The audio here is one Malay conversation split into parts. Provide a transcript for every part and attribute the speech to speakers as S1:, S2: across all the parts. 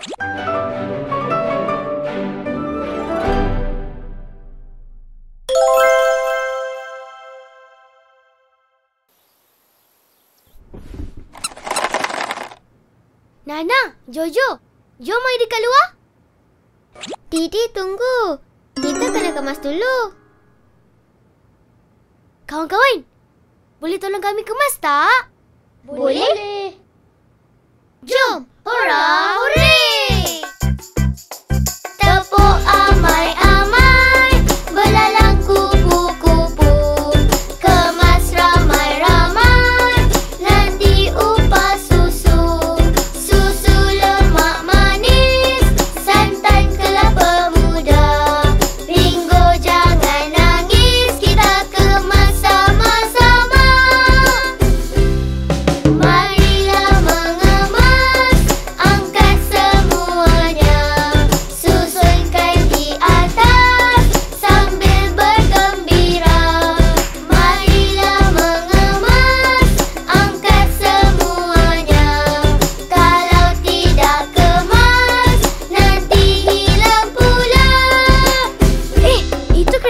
S1: Nana, Jojo, jom mari dekat luar.
S2: Didi, tunggu. Kita kena kemas dulu.
S1: Kawan-kawan, boleh tolong kami kemas tak?
S2: Boleh.
S1: Jom! Hurrah!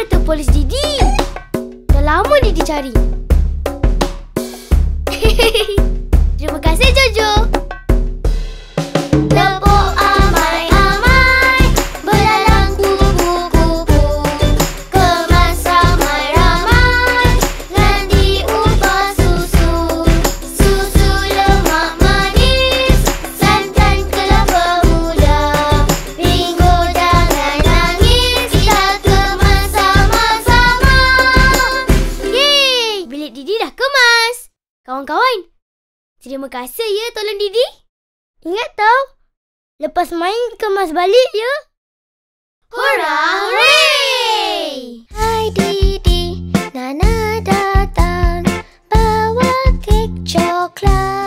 S1: Kereta polis Didi. Dah lama Didi cari. kawan-kawan. Terima kasih ya tolong Didi.
S2: Ingat tau, lepas main kemas balik ya.
S1: Hurrah! Ray!
S2: Hai Didi, Nana datang. Bawa kek coklat.